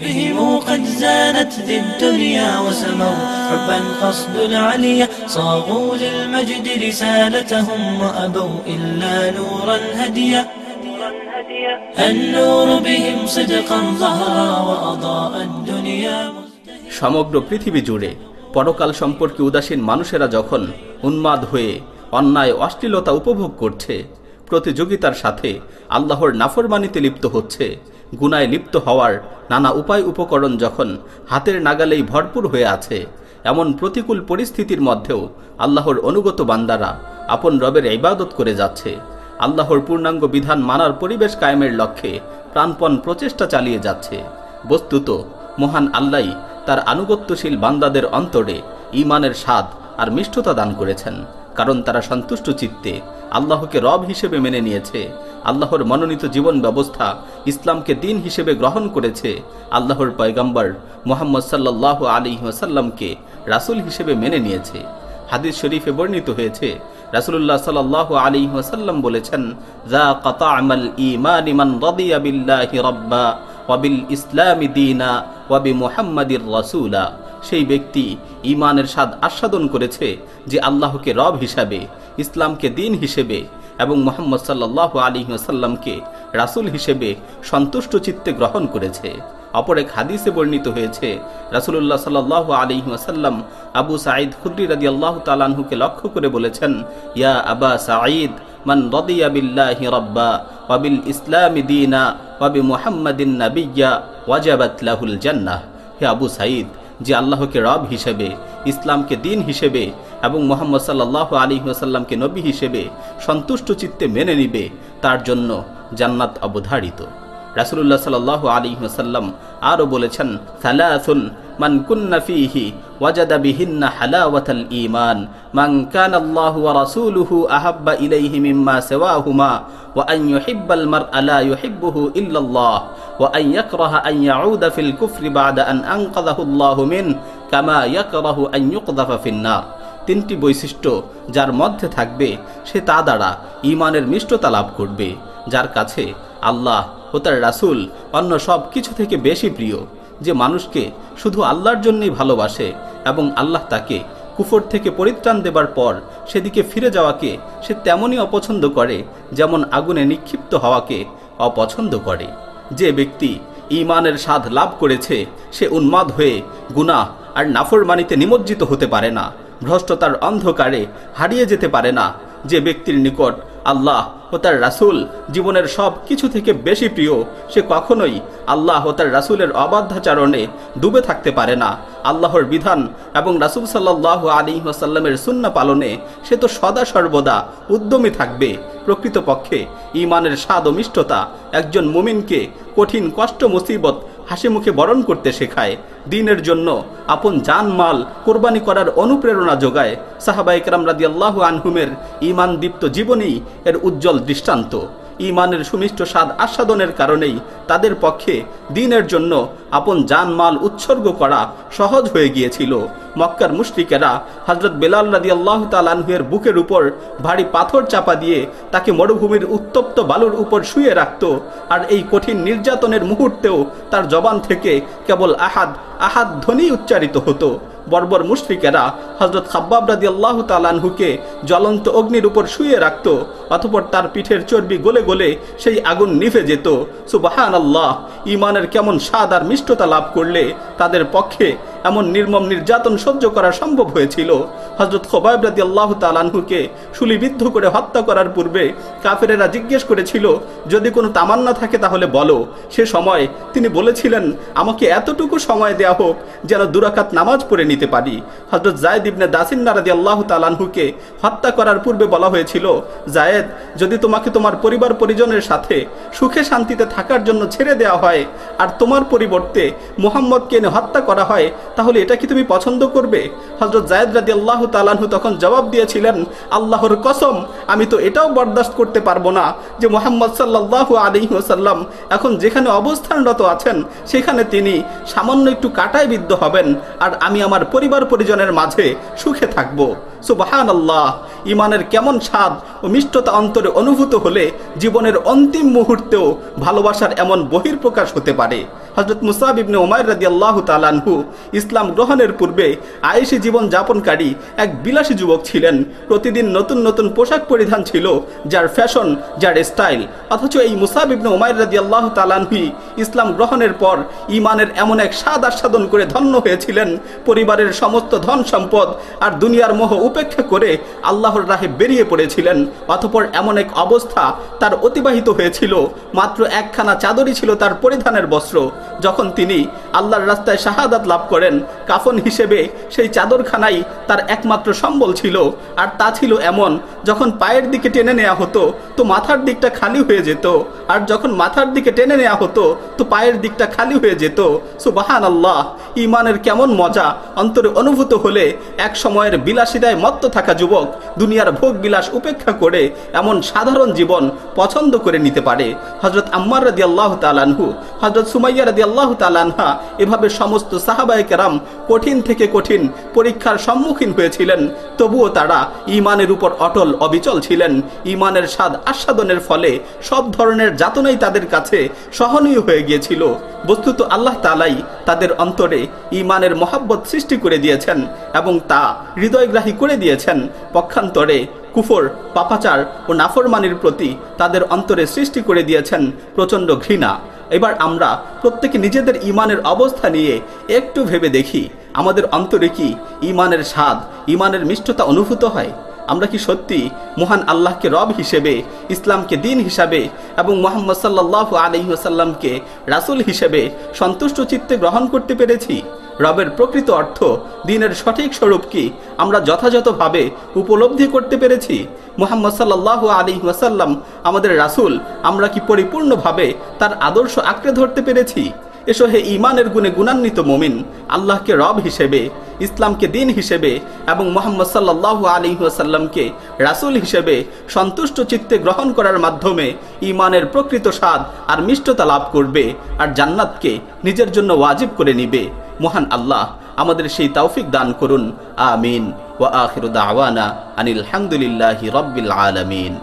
بهم قد زانت ذي الدنيا وسموا حبا قصد العليا صاغوا للمجد رسالتهم وأبوا إلا نورا هديا النور بهم صدقا ظهرا وأضاء الدنيا সমগ্র পৃথিবী জুড়ে পরকাল সম্পর্কে উদাসীন মানুষেরা যখন উন্মাদ হয়ে অন্যায় অশ্লীলতা উপভোগ করছে প্রতিযোগিতার সাথে আল্লাহর নাফরমানিতে লিপ্ত হচ্ছে গুনায় লিপ্ত হওয়ার নানা উপায় উপকরণ যখন হাতের নাগালেই ভরপুর হয়ে আছে, এমন প্রতিকূল পরিস্থিতির মধ্যেও আল্লাহর অনুগত বান্দারা আপন রবের ইবাদত করে যাচ্ছে। আল্লাহর পূর্ণাঙ্গ বিধান মানার পরিবেশ কায়েমের লক্ষ্যে প্রাণপণ প্রচেষ্টা চালিয়ে যাচ্ছে। বস্তুত, মহান আল্লাহ তার আনুগত্যশীল বান্দাদের অন্তরে ইমানের স্বাদ আর মিষ্টতা দান করেছেন, কারণ তারা সন্তুষ্ট চিত্তে আল্লাহকে রব হিসেবে মেনে নিয়েছে। আল্লাহর মনোনীত জীবন ব্যবস্থা ইসলামকে দিন হিসেবে গ্রহণ করেছে। আল্লাহর পয়গম্বর মোহাম্মদ সাল্লাহ আলী ওয়াসাল্লামকে রাসুল হিসেবে মেনে নিয়েছে। হাদিস শরীফে বর্ণিত হয়েছে রাসুল্লাহ সাল আলী ওয়াসাল্লাম বলেছেন, যা কতা আমল ইমান দিনা ওয়াবি মুহাম্মাদির রাসূলা। সেই ব্যক্তি ইমানের স্বাদ আস্বাদন করেছে যে আল্লাহকে রব হিসাবে, ইসলামকে দিন হিসেবে এবং মোহাম্মদ সাল্লাহ আলী ওয়াসাল্লামকে রাসুল হিসেবে সন্তুষ্ট চিত্তে গ্রহণ করেছে। অপর এক হাদিসে বর্ণিত হয়েছে রাসুল্লাহ সাল্লাহ আলী ওয়াসাল্লাম আবু সাঈদ খুদ্রি রাজি আল্লাহ তালাহুকে লক্ষ্য করে বলেছেন, ইয়া আবা সাঈদ, মান রদিয়া বিল্লাহি রব্বা ওয়াবিল ইসলামি দিনা ওয়াবি মুহাম্মাদিন নাবিয়্যা, ওয়াজাবাত লাহুল জান্নাহ। হে আবু সাঈদ, যে আল্লাহকে রব হিসেবে, ইসলামকে দিন হিসেবে এবং মোহাম্মদ সাল্লাহ আলী ওয়াসাল্লামকে নবী হিসেবে সন্তুষ্ট চিত্তে মেনে নিবে, তার জন্য জান্নাত অবধারিত। রাসুল্লাহ সাল্লাহ আলী ওয়াসাল্লাম আরও বলেছেন, সালাসুন মান কুন্না ফিহি ওয়াজাদা বিহিন্না মান কানা আল্লাহু ওয়া রাসূলুহু আহাব্বা ইলাইহি মিম্মা সিওয়াহুমা, ওয়া আন ইউহিব্বাল মারআ লা ইউহিব্বুহু ইল্লাল্লাহ, ওয়া আন ইয়াকরাহা কামা ইয়াকরাহু আন ইউকযাফা ফিন তিনটি বৈশিষ্ট্য যার মধ্যে থাকবে, সে তা দ্বারা ইমানের মিষ্টতা লাভ করবে। যার কাছে আল্লাহ ও তার রাসুল অন্য সব কিছু থেকে বেশি প্রিয়, যে মানুষকে শুধু আল্লাহর জন্যই ভালোবাসে এবং আল্লাহ তাকে কুফর থেকে পরিত্রাণ দেবার পর সেদিকে ফিরে যাওয়াকে সে তেমনই অপছন্দ করে, যেমন আগুনে নিক্ষিপ্ত হওয়াকে অপছন্দ করে। যে ব্যক্তি ইমানের স্বাদ লাভ করেছে, সে উন্মাদ হয়ে গুনাহ আর নাফরমানিতে নিমজ্জিত হতে পারে না। ভ্রষ্টতার অন্ধকারে হারিয়ে যেতে পারে না। যে ব্যক্তির নিকট আল্লাহ ও তার রাসুল জীবনের সব কিছু থেকে বেশি প্রিয়, সে কখনোই আল্লাহ ও তার রাসুলের অবাধ্যাচারণে ডুবে থাকতে পারে না। আল্লাহর বিধান এবং রাসুল সাল্লাহ আলী ওসাল্লামের সুন্না পালনে সে তো সদা সর্বদা উদ্যমী থাকবে। প্রকৃতপক্ষে ইমানের স্বাদ ও মিষ্টতা একজন মুমিনকে কঠিন কষ্ট মুসিবত হাসি মুখে বরণ করতে শেখায়। দিনের জন্য আপন জান মাল কোরবানি করার অনুপ্রেরণা যোগায়। সাহাবাইকরাম রাদি আল্লাহ আনহুমের ইমান দীপ্ত জীবনী এর উজ্জ্বল দৃষ্টান্ত। ইমানের সুমিষ্ট স্বাদ আস্বাদনের কারণেই তাদের পক্ষে দিনের জন্য আপন জানমাল উৎসর্গ করা সহজ হয়ে গিয়েছিল। মক্কার মুশরিকেরা হজরত বেলাল রাদি আল্লাহ তালানহুয়ের বুকের উপর ভারী পাথর চাপা দিয়ে তাকে মরুভূমির উত্তপ্ত বালুর উপর শুয়ে রাখত আর এই কঠিন নির্যাতনের মুহূর্তেও তার জবান থেকে কেবল আহাদ আহাদ ধ্বনি উচ্চারিত হতো। বর্বর মুশরিকেরা হজরত খাব্বাব রাদি আল্লাহ তালানহুকে জ্বলন্ত অগ্নির উপর শুয়ে রাখত, অতপর তার পিঠের চর্বি গলে গলে সেই আগুন নিভে যেত। সুবাহান আল্লাহ ইমানের কেমন স্বাদ আর মিষ্টতা লাভ করলে তাদের পক্ষে এমন নির্মম নির্যাতন সহ্য করা সম্ভব হয়েছিল। হজরত খোবাইব রাদি আল্লাহ তালানহুকে শুলিবিদ্ধ করে হত্যা করার পূর্বে কাফেরেরা জিজ্ঞেস করেছিল, যদি কোনো তামান্না থাকে তাহলে বলো। সে সময় তিনি বলেছিলেন, আমাকে এতটুকু সময় দেয়া হোক যেন দুরাকাত নামাজ পড়ে নিতে পারি। হজরত জায়দ ইবনে দাসিন নারাদি আল্লাহ তালানহুকে হত্যা করার পূর্বে বলা হয়েছিল জায়েদ যদি তোমাকে তোমার পরিবার পরিজনের সাথে সুখে শান্তিতে থাকার জন্য ছেড়ে দেওয়া হয়, আর তোমার পরিবর্তে মোহাম্মদকে এনে হত্যা করা হয় তাহলে এটা কি তুমি পছন্দ করবে? হজরত জায়দ রাদি আল্লাহ তালানহু তখন জবাব দিয়েছিলেন, আল্লাহর কসম, আমি তো এটাও বরদাস্ত করতে পারব না যে মোহাম্মদ সাল্লাহ আলী ওসাল্লাম এখন যেখানে অবস্থানরত আছেন, সেখানে তিনি সামান্য একটু কাটায় বিদ্ধ হবেন আর আমি আমার পরিবার পরিজনের মাঝে সুখে থাকব। সুবাহান আল্লাহ ইমানের কেমন স্বাদ ও মিষ্টতা অন্তরে অনুভূত হলে জীবনের অন্তিম মুহূর্তেও ভালোবাসার এমন বহির্প্রকাশ হতে পারে। হজরত মুসাব ইবনে ওমায় রাদি আল্লাহ তালানহু ইসলাম গ্রহণের পূর্বে আয়েসি জীবন যাপনকারী এক বিলাসী যুবক ছিলেন। প্রতিদিন নতুন নতুন পোশাক পরিধান ছিল, যার ফ্যাশন, যার স্টাইল। অথচ এই মুসাব ইবনে ওমায় রাদি আল্লাহ তালানহুই ইসলাম গ্রহণের পর ইমানের এমন এক স্বাদ আস্বাদন করে ধন্য হয়েছিলেন। পরিবারের সমস্ত ধন সম্পদ আর দুনিয়ার মোহ উপেক্ষা করে আল্লাহর রাহে বেরিয়ে পড়েছিলেন। অথপর এমন এক অবস্থা তার অতিবাহিত হয়েছিল। মাত্র একখানা চাদরই ছিল তার পরিধানের বস্ত্র। যখন তিনি আল্লাহর রাস্তায় শাহাদাত লাভ করেন, কাফন হিসেবে সেই চাদরখানাই তার একমাত্র সম্বল ছিল। আর তা ছিল এমন, যখন পায়ের দিকে টেনে নেওয়া হতো, তো মাথার দিকটা খালি হয়ে যেত। আর যখন মাথার দিকে টেনে নেওয়া হতো, তো পায়ের দিকটা খালি হয়ে যেত। সুবাহান আল্লাহ ইমানের কেমন মজা। অন্তরে অনুভূত হলে এক সময়ের বিলাসিতায় মত্ত থাকা যুবক দুনিয়ার ভোগ বিলাস উপেক্ষা করে এমন সাধারণ জীবন পছন্দ করে নিতে পারে। হজরত আম্মার রাদি আল্লাহ তালানহু হজরত সুমাইয়া এভাবে সমস্ত সাহাবায় কেরাম কঠিন থেকে কঠিন পরীক্ষার সম্মুখীন হয়েছিলেন। তবুও তারা ইমানের উপর অটল অবিচল ছিলেন। ইমানের স্বাদ আস্বাদনের ফলে সব ধরনের যাতনাই তাদের কাছে সহনীয় হয়ে গিয়েছিল। বস্তুত আল্লাহ তালাই তাদের অন্তরে ইমানের মহাব্বত সৃষ্টি করে দিয়েছেন এবং তা হৃদয়গ্রাহী করে দিয়েছেন। পক্ষান্তরে কুফর, পাপাচার ও নাফরমানির প্রতি তাদের অন্তরে সৃষ্টি করে দিয়েছেন প্রচণ্ড ঘৃণা। এবার আমরা প্রত্যেকে নিজেদের ইমানের অবস্থা নিয়ে একটু ভেবে দেখি, আমাদের অন্তরে কি ইমানের স্বাদ ইমানের মিষ্টতা অনুভূত হয়? আমরা কি সত্যি মহান আল্লাহকে রব হিসেবে, ইসলামকে দিন হিসাবে এবং মোহাম্মদ সাল্লাহ আলহিহাসাল্লামকে রাসুল হিসেবে সন্তুষ্ট চিত্তে গ্রহণ করতে পেরেছি? রবের প্রকৃত অর্থ, দিনের সঠিক স্বরূপ কি, আমরা যথাযথভাবে উপলব্ধি করতে পেরেছি? মোহাম্মদ সাল্লাহ আলী ওয়াসাল্লাম, আমাদের রাসুল, আমরা কি পরিপূর্ণভাবে তার আদর্শ আঁকড়ে ধরতে পেরেছি? এসো হে ইমানের গুণে গুণান্বিত মমিন, আল্লাহকে রব হিসেবে, ইসলামকে দিন হিসেবে এবং মোহাম্মদ সাল্লাহ আলী ওয়াসাল্লামকে রাসুল হিসেবে সন্তুষ্ট চিত্তে গ্রহণ করার মাধ্যমে ইমানের প্রকৃত স্বাদ আর মিষ্টতা লাভ করবে আর জান্নাতকে নিজের জন্য ওয়াজিব করে নিবে। মহান আল্লাহ, আমাদের সেই তৌফিক দান করুন। আমিন। ওয়া আখিরু দাওয়ানা আনিল হামদুলিল্লাহি রব্বিল আলামিন।